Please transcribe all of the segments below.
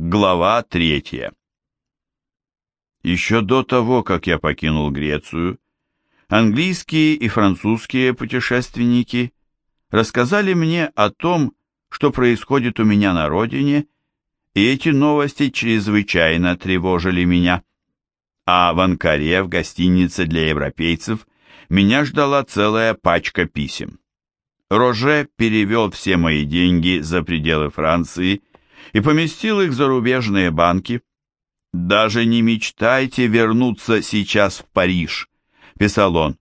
Глава третья. Еще до того, как я покинул Грецию, английские и французские путешественники рассказали мне о том, что происходит у меня на родине, и эти новости чрезвычайно тревожили меня. А в Анкаре, в гостинице для европейцев, меня ждала целая пачка писем. Роже перевел все мои деньги за пределы Франции и поместил их в зарубежные банки. «Даже не мечтайте вернуться сейчас в Париж», — писал он.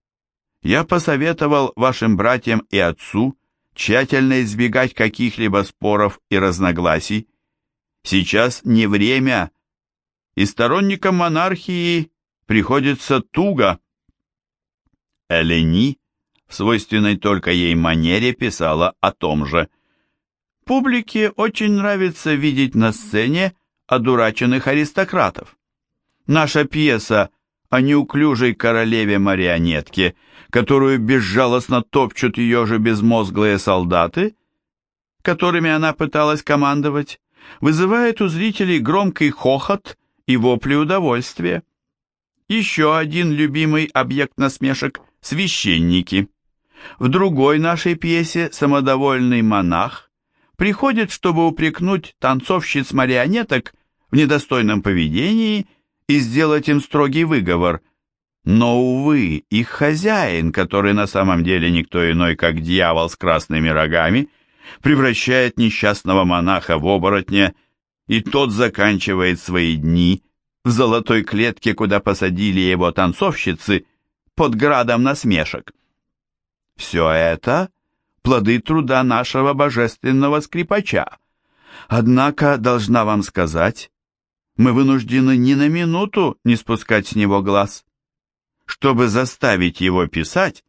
«Я посоветовал вашим братьям и отцу тщательно избегать каких-либо споров и разногласий. Сейчас не время, и сторонникам монархии приходится туго». Элени в свойственной только ей манере писала о том же. Публике очень нравится видеть на сцене одураченных аристократов. Наша пьеса о неуклюжей королеве-марионетке, которую безжалостно топчут ее же безмозглые солдаты, которыми она пыталась командовать, вызывает у зрителей громкий хохот и вопли удовольствия. Еще один любимый объект насмешек – священники. В другой нашей пьесе «Самодовольный монах» приходит, чтобы упрекнуть танцовщиц-марионеток в недостойном поведении и сделать им строгий выговор. Но, увы, их хозяин, который на самом деле никто иной, как дьявол с красными рогами, превращает несчастного монаха в оборотня, и тот заканчивает свои дни в золотой клетке, куда посадили его танцовщицы под градом насмешек. Все это плоды труда нашего божественного скрипача. Однако, должна вам сказать, мы вынуждены ни на минуту не спускать с него глаз. Чтобы заставить его писать,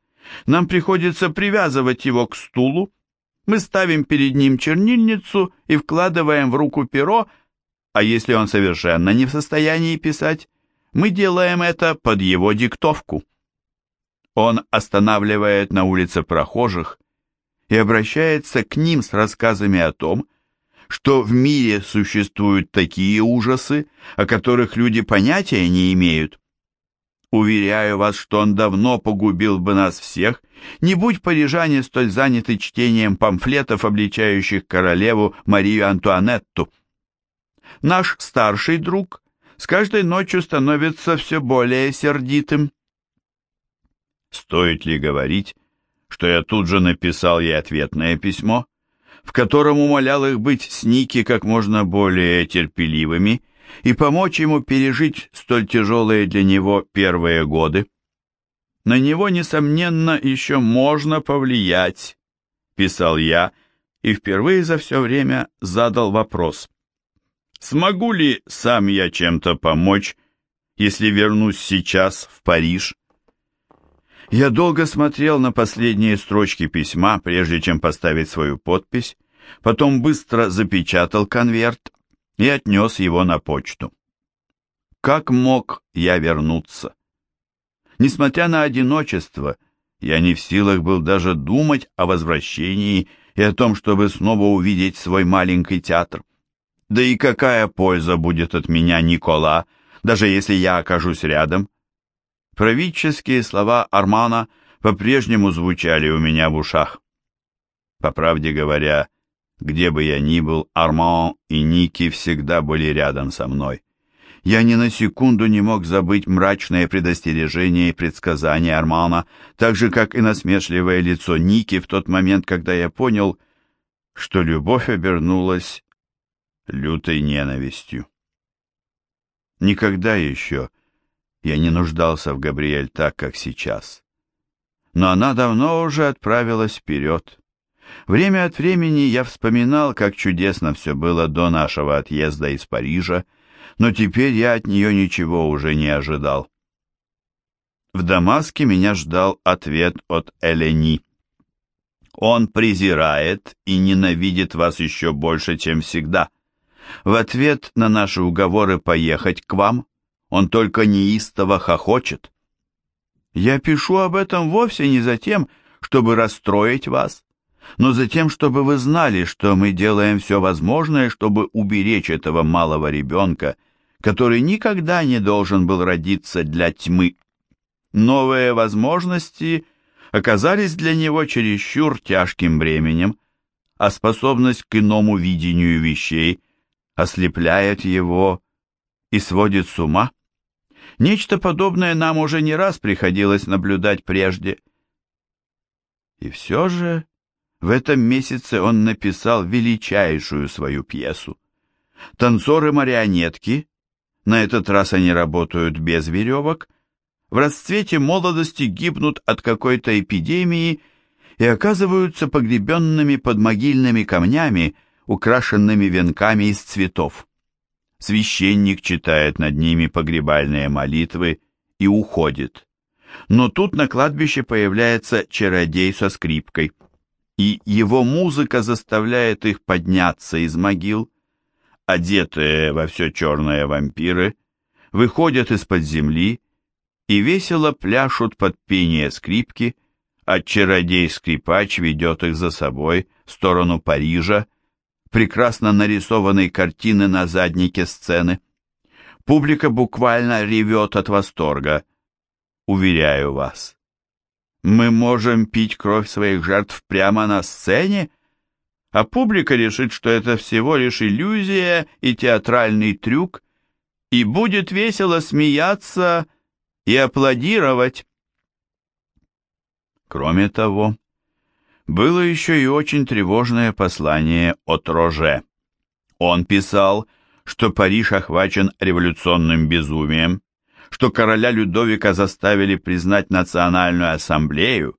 нам приходится привязывать его к стулу, мы ставим перед ним чернильницу и вкладываем в руку перо, а если он совершенно не в состоянии писать, мы делаем это под его диктовку. Он останавливает на улице прохожих и обращается к ним с рассказами о том, что в мире существуют такие ужасы, о которых люди понятия не имеют. Уверяю вас, что он давно погубил бы нас всех, не будь парижане столь заняты чтением памфлетов, обличающих королеву Марию Антуанетту. Наш старший друг с каждой ночью становится все более сердитым. Стоит ли говорить, что я тут же написал ей ответное письмо, в котором умолял их быть с Ники как можно более терпеливыми и помочь ему пережить столь тяжелые для него первые годы. На него, несомненно, еще можно повлиять, писал я, и впервые за все время задал вопрос. Смогу ли сам я чем-то помочь, если вернусь сейчас в Париж? Я долго смотрел на последние строчки письма, прежде чем поставить свою подпись, потом быстро запечатал конверт и отнес его на почту. Как мог я вернуться? Несмотря на одиночество, я не в силах был даже думать о возвращении и о том, чтобы снова увидеть свой маленький театр. Да и какая польза будет от меня, Никола, даже если я окажусь рядом? Правительские слова Армана по-прежнему звучали у меня в ушах. По правде говоря, где бы я ни был, Арман и Ники всегда были рядом со мной. Я ни на секунду не мог забыть мрачное предостережение и предсказание Армана, так же, как и насмешливое лицо Ники в тот момент, когда я понял, что любовь обернулась лютой ненавистью. Никогда еще я не нуждался в Габриэль так, как сейчас. Но она давно уже отправилась вперед. Время от времени я вспоминал, как чудесно все было до нашего отъезда из Парижа, но теперь я от нее ничего уже не ожидал. В Дамаске меня ждал ответ от Элени. Он презирает и ненавидит вас еще больше, чем всегда. В ответ на наши уговоры поехать к вам он только неистово хохочет. Я пишу об этом вовсе не за тем, чтобы расстроить вас. но затем, чтобы вы знали, что мы делаем все возможное, чтобы уберечь этого малого ребенка, который никогда не должен был родиться для тьмы. Новые возможности оказались для него чересчур тяжким бременем, а способность к иному видению вещей ослепляет его и сводит с ума. Нечто подобное нам уже не раз приходилось наблюдать прежде. И все же в этом месяце он написал величайшую свою пьесу. Танцоры-марионетки, на этот раз они работают без веревок, в расцвете молодости гибнут от какой-то эпидемии и оказываются погребенными под могильными камнями, украшенными венками из цветов. Священник читает над ними погребальные молитвы и уходит. Но тут на кладбище появляется чародей со скрипкой, и его музыка заставляет их подняться из могил. Одетые во все черное вампиры выходят из-под земли и весело пляшут под пение скрипки, а чародей-скрипач ведет их за собой в сторону Парижа, прекрасно нарисованной картины на заднике сцены. Публика буквально ревет от восторга. Уверяю вас, мы можем пить кровь своих жертв прямо на сцене, а публика решит, что это всего лишь иллюзия и театральный трюк, и будет весело смеяться и аплодировать. Кроме того, было еще и очень тревожное послание от Роже. Он писал, что Париж охвачен революционным безумием, что короля Людовика заставили признать национальную ассамблею,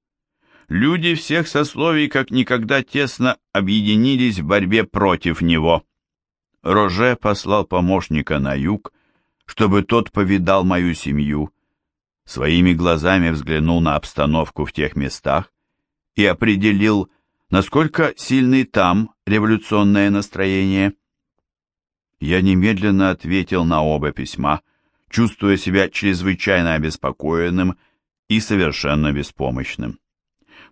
люди всех сословий как никогда тесно объединились в борьбе против него. Роже послал помощника на юг, чтобы тот повидал мою семью, своими глазами взглянул на обстановку в тех местах и определил, насколько сильны там революционное настроение. Я немедленно ответил на оба письма, чувствуя себя чрезвычайно обеспокоенным и совершенно беспомощным.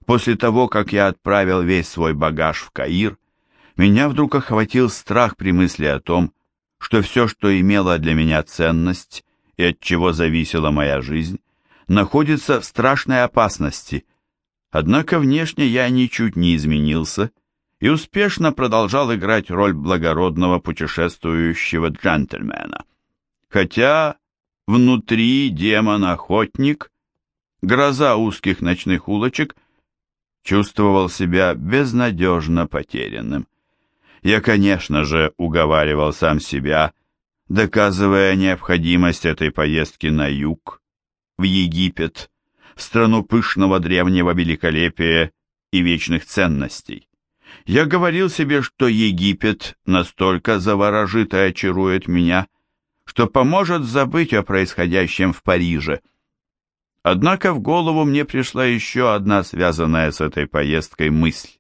После того, как я отправил весь свой багаж в Каир, меня вдруг охватил страх при мысли о том, что все, что имело для меня ценность и от чего зависела моя жизнь, находится в страшной опасности. Однако внешне я ничуть не изменился и успешно продолжал играть роль благородного путешествующего джентльмена. Хотя внутри демон-охотник, гроза узких ночных улочек, чувствовал себя безнадежно потерянным. Я, конечно же, уговаривал сам себя, доказывая необходимость этой поездки на юг, в Египет, страну пышного древнего великолепия и вечных ценностей. Я говорил себе, что Египет настолько заворожит и очарует меня, что поможет забыть о происходящем в Париже. Однако в голову мне пришла еще одна связанная с этой поездкой мысль.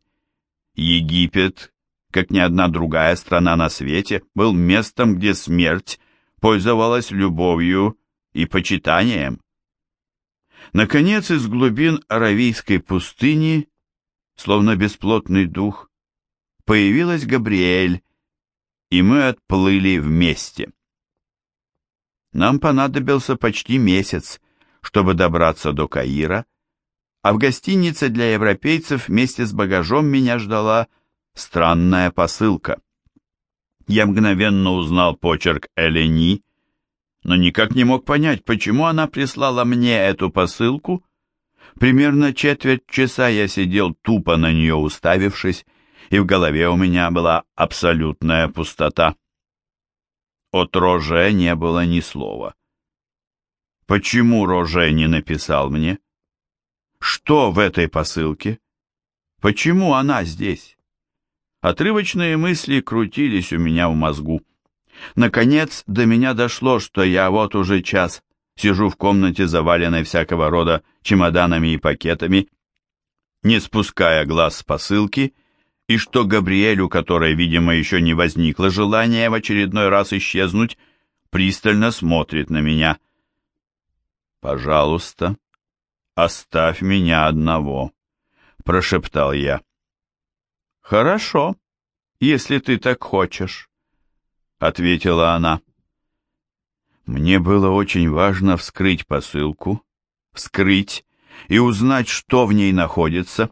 Египет, как ни одна другая страна на свете, был местом, где смерть пользовалась любовью и почитанием. Наконец, из глубин Аравийской пустыни, словно бесплотный дух, появилась Габриэль, и мы отплыли вместе. Нам понадобился почти месяц, чтобы добраться до Каира, а в гостинице для европейцев вместе с багажом меня ждала странная посылка. Я мгновенно узнал почерк Элени, но никак не мог понять, почему она прислала мне эту посылку. Примерно четверть часа я сидел тупо на нее уставившись, и в голове у меня была абсолютная пустота. От Роже не было ни слова. Почему Роже не написал мне? Что в этой посылке? Почему она здесь? Отрывочные мысли крутились у меня в мозгу. Наконец до меня дошло, что я вот уже час сижу в комнате, заваленной всякого рода чемоданами и пакетами, не спуская глаз с посылки, и что Габриэль, у которой, видимо, еще не возникло желания в очередной раз исчезнуть, пристально смотрит на меня. «Пожалуйста, оставь меня одного», — прошептал я. «Хорошо, если ты так хочешь», — ответила она. Мне было очень важно вскрыть посылку, вскрыть и узнать, что в ней находится,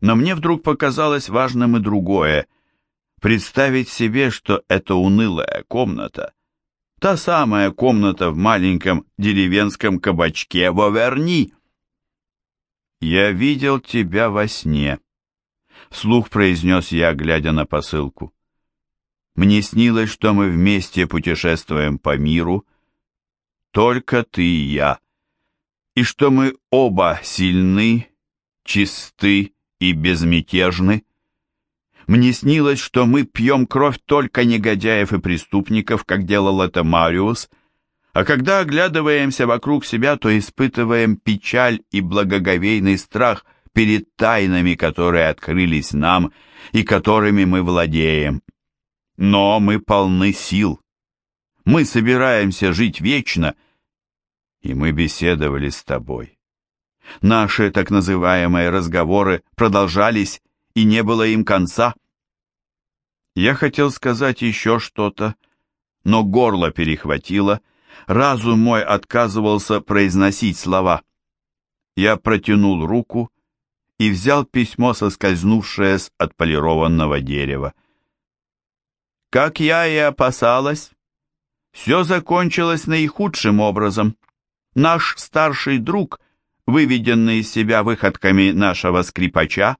но мне вдруг показалось важным и другое — представить себе, что это унылая комната, та самая комната в маленьком деревенском кабачке в Оверни. «Я видел тебя во сне», — вслух произнес я, глядя на посылку. «Мне снилось, что мы вместе путешествуем по миру, — только ты и я, и что мы оба сильны, чисты и безмятежны. Мне снилось, что мы пьем кровь только негодяев и преступников, как делал это Мариус, а когда оглядываемся вокруг себя, то испытываем печаль и благоговейный страх перед тайнами, которые открылись нам и которыми мы владеем. Но мы полны сил, мы собираемся жить вечно, и мы беседовали с тобой. Наши так называемые разговоры продолжались, и не было им конца. Я хотел сказать еще что-то, но горло перехватило, разум мой отказывался произносить слова. Я протянул руку и взял письмо, соскользнувшее с отполированного дерева. Как я и опасалась, все закончилось наихудшим образом. Наш старший друг, выведенный из себя выходками нашего скрипача,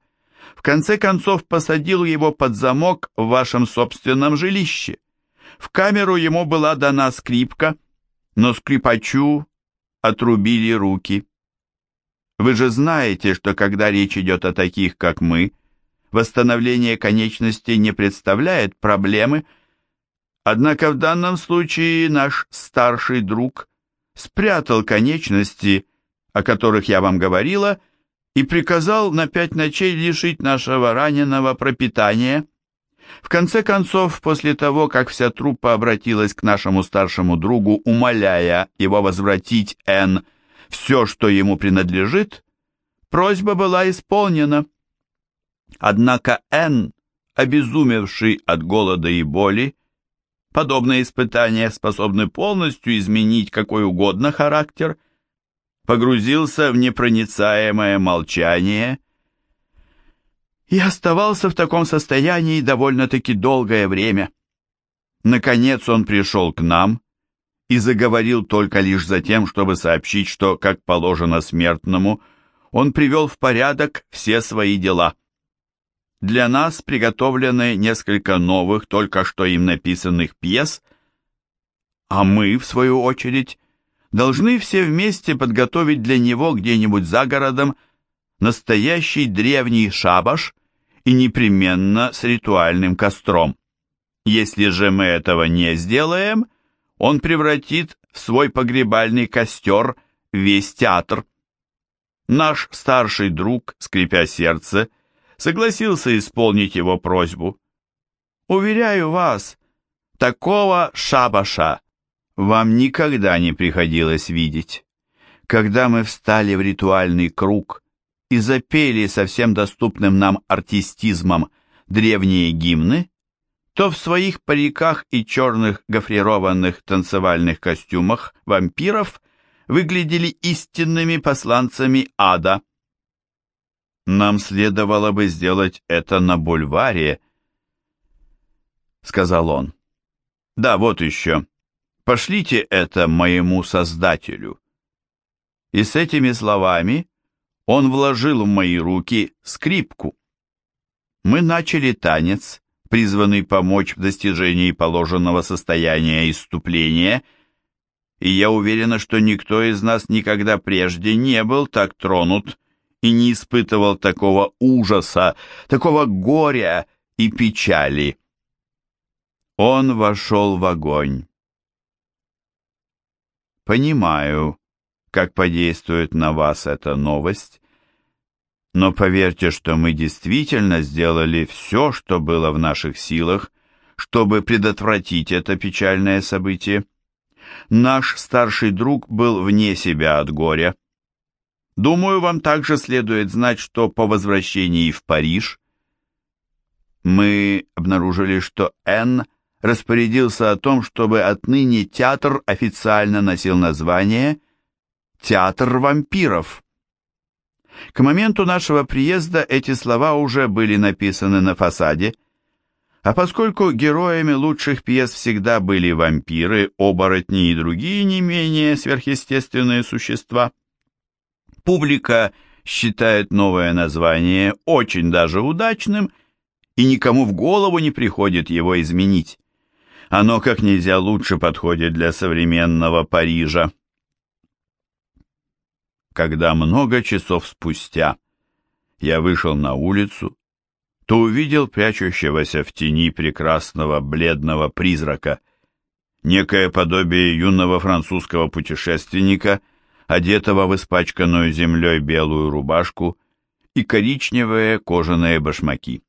в конце концов посадил его под замок в вашем собственном жилище. В камеру ему была дана скрипка, но скрипачу отрубили руки. Вы же знаете, что когда речь идет о таких, как мы, восстановление конечностей не представляет проблемы, Однако в данном случае наш старший друг спрятал конечности, о которых я вам говорила, и приказал на пять ночей лишить нашего раненого пропитания. В конце концов, после того, как вся труппа обратилась к нашему старшему другу, умоляя его возвратить Н все, что ему принадлежит, просьба была исполнена. Однако Н, обезумевший от голода и боли, Подобные испытания способны полностью изменить какой угодно характер. Погрузился в непроницаемое молчание и оставался в таком состоянии довольно-таки долгое время. Наконец он пришел к нам и заговорил только лишь за тем, чтобы сообщить, что, как положено смертному, он привел в порядок все свои дела. Для нас приготовлены несколько новых, только что им написанных пьес, а мы, в свою очередь, должны все вместе подготовить для него где-нибудь за городом настоящий древний шабаш и непременно с ритуальным костром. Если же мы этого не сделаем, он превратит в свой погребальный костер весь театр. Наш старший друг, скрипя сердце, — согласился исполнить его просьбу. Уверяю вас, такого шабаша вам никогда не приходилось видеть. Когда мы встали в ритуальный круг и запели совсем доступным нам артистизмом древние гимны, то в своих париках и черных гофрированных танцевальных костюмах вампиров выглядели истинными посланцами ада – нам следовало бы сделать это на бульваре, сказал он. Да, вот еще. Пошлите это моему создателю. И с этими словами он вложил в мои руки скрипку. Мы начали танец, призванный помочь в достижении положенного состояния иступления, и я уверена, что никто из нас никогда прежде не был так тронут и не испытывал такого ужаса, такого горя и печали. Он вошел в огонь. Понимаю, как подействует на вас эта новость, но поверьте, что мы действительно сделали все, что было в наших силах, чтобы предотвратить это печальное событие. Наш старший друг был вне себя от горя. Думаю, вам также следует знать, что по возвращении в Париж Мы обнаружили, что Н распорядился о том, чтобы отныне театр официально носил название «Театр вампиров». К моменту нашего приезда эти слова уже были написаны на фасаде, а поскольку героями лучших пьес всегда были вампиры, оборотни и другие не менее сверхъестественные существа, публика считает новое название очень даже удачным, и никому в голову не приходит его изменить. Оно как нельзя лучше подходит для современного Парижа. Когда много часов спустя я вышел на улицу, то увидел прячущегося в тени прекрасного бледного призрака, некое подобие юного французского путешественника, одетого в испачканную землей белую рубашку и коричневые кожаные башмаки.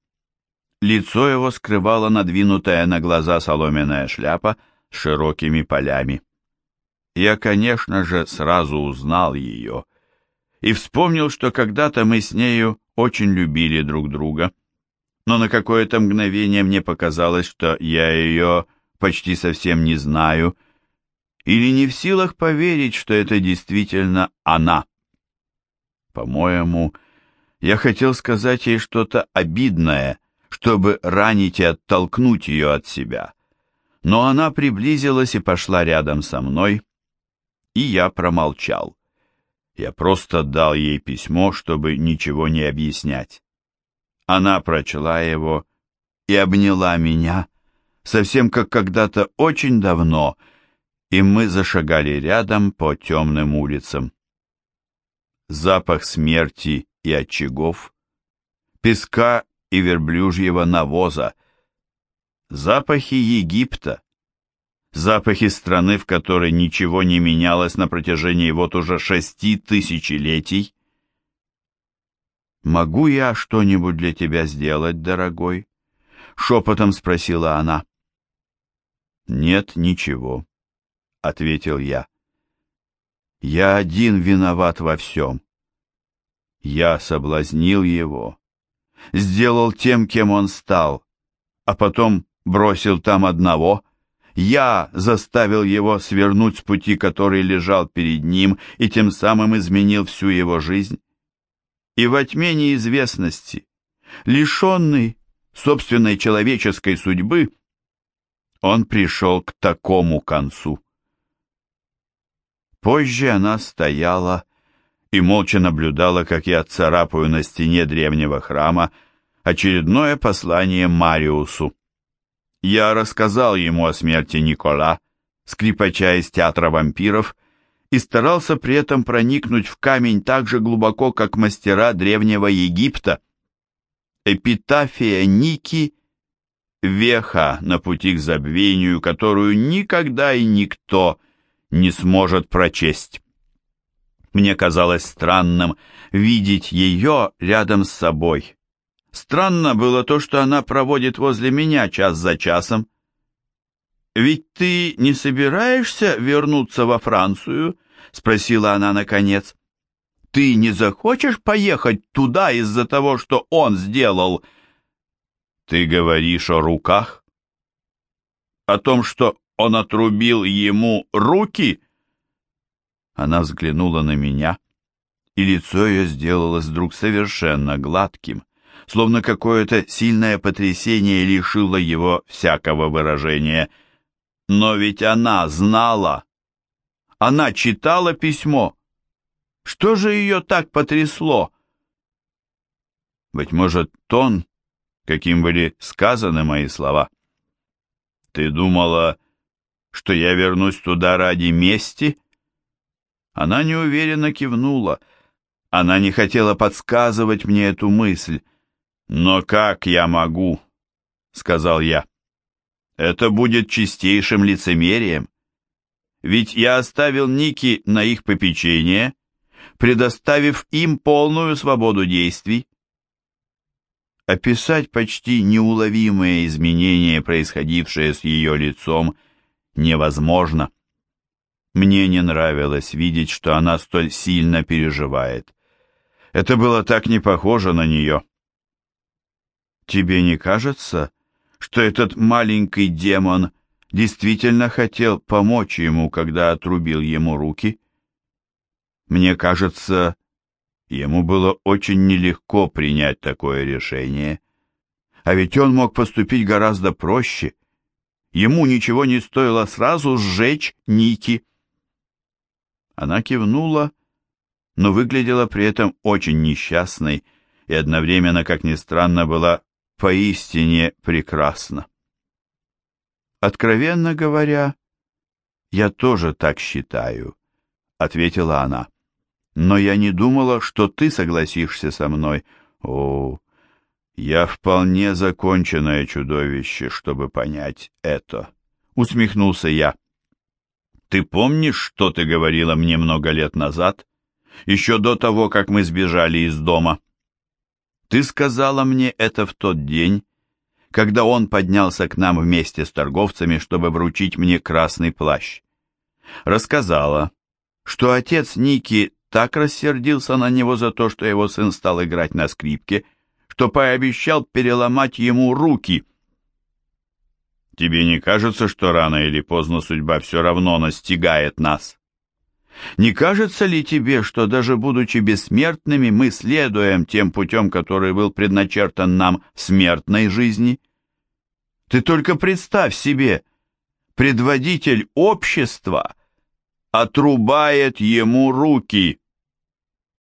Лицо его скрывала надвинутая на глаза соломенная шляпа с широкими полями. Я, конечно же, сразу узнал ее и вспомнил, что когда-то мы с нею очень любили друг друга но на какое-то мгновение мне показалось, что я ее почти совсем не знаю, или не в силах поверить, что это действительно она. По-моему, я хотел сказать ей что-то обидное, чтобы ранить и оттолкнуть ее от себя. Но она приблизилась и пошла рядом со мной, и я промолчал. Я просто дал ей письмо, чтобы ничего не объяснять. Она прочла его и обняла меня, совсем как когда-то очень давно, и мы зашагали рядом по темным улицам. Запах смерти и очагов, песка и верблюжьего навоза, запахи Египта, запахи страны, в которой ничего не менялось на протяжении вот уже шести тысячелетий, «Могу я что-нибудь для тебя сделать, дорогой?» — шепотом спросила она. «Нет, ничего», — ответил я. «Я один виноват во всем. Я соблазнил его, сделал тем, кем он стал, а потом бросил там одного». Я заставил его свернуть с пути, который лежал перед ним, и тем самым изменил всю его жизнь и во тьме неизвестности, лишенный собственной человеческой судьбы, он пришел к такому концу. Позже она стояла и молча наблюдала, как я царапаю на стене древнего храма очередное послание Мариусу. Я рассказал ему о смерти Никола, скрипача из театра вампиров, и старался при этом проникнуть в камень так же глубоко, как мастера древнего Египта. Эпитафия Ники — веха на пути к забвению, которую никогда и никто не сможет прочесть. Мне казалось странным видеть ее рядом с собой. Странно было то, что она проводит возле меня час за часом. «Ведь ты не собираешься вернуться во Францию?» — спросила она наконец. «Ты не захочешь поехать туда из-за того, что он сделал?» «Ты говоришь о руках? О том, что он отрубил ему руки?» Она взглянула на меня, и лицо ее сделалось вдруг совершенно гладким, словно какое-то сильное потрясение лишило его всякого выражения. Но ведь она знала, она читала письмо. Что же ее так потрясло? Быть может, тон, каким были сказаны мои слова. Ты думала, что я вернусь туда ради мести? Она неуверенно кивнула. Она не хотела подсказывать мне эту мысль. «Но как я могу?» — сказал я. «Это будет чистейшим лицемерием. Ведь я оставил Ники на их попечение, предоставив им полную свободу действий. Описать почти неуловимые изменения, происходившие с ее лицом, невозможно. Мне не нравилось видеть, что она столь сильно переживает. Это было так не похоже на нее. Тебе не кажется, что этот маленький демон действительно хотел помочь ему, когда отрубил ему руки? Мне кажется, ему было очень нелегко принять такое решение. А ведь он мог поступить гораздо проще. Ему ничего не стоило сразу сжечь Ники. Она кивнула, но выглядела при этом очень несчастной и одновременно, как ни странно, была поистине прекрасна. «Откровенно говоря, я тоже так считаю», — ответила она. «Но я не думала, что ты согласишься со мной. О, я вполне законченное чудовище, чтобы понять это», — усмехнулся я. «Ты помнишь, что ты говорила мне много лет назад, еще до того, как мы сбежали из дома?» Ты сказала мне это в тот день, когда он поднялся к нам вместе с торговцами, чтобы вручить мне красный плащ. Рассказала, что отец Ники так рассердился на него за то, что его сын стал играть на скрипке, что пообещал переломать ему руки. Тебе не кажется, что рано или поздно судьба все равно настигает нас? Не кажется ли тебе, что даже будучи бессмертными, мы следуем тем путем, который был предначертан нам в смертной жизни? Ты только представь себе, предводитель общества отрубает ему руки.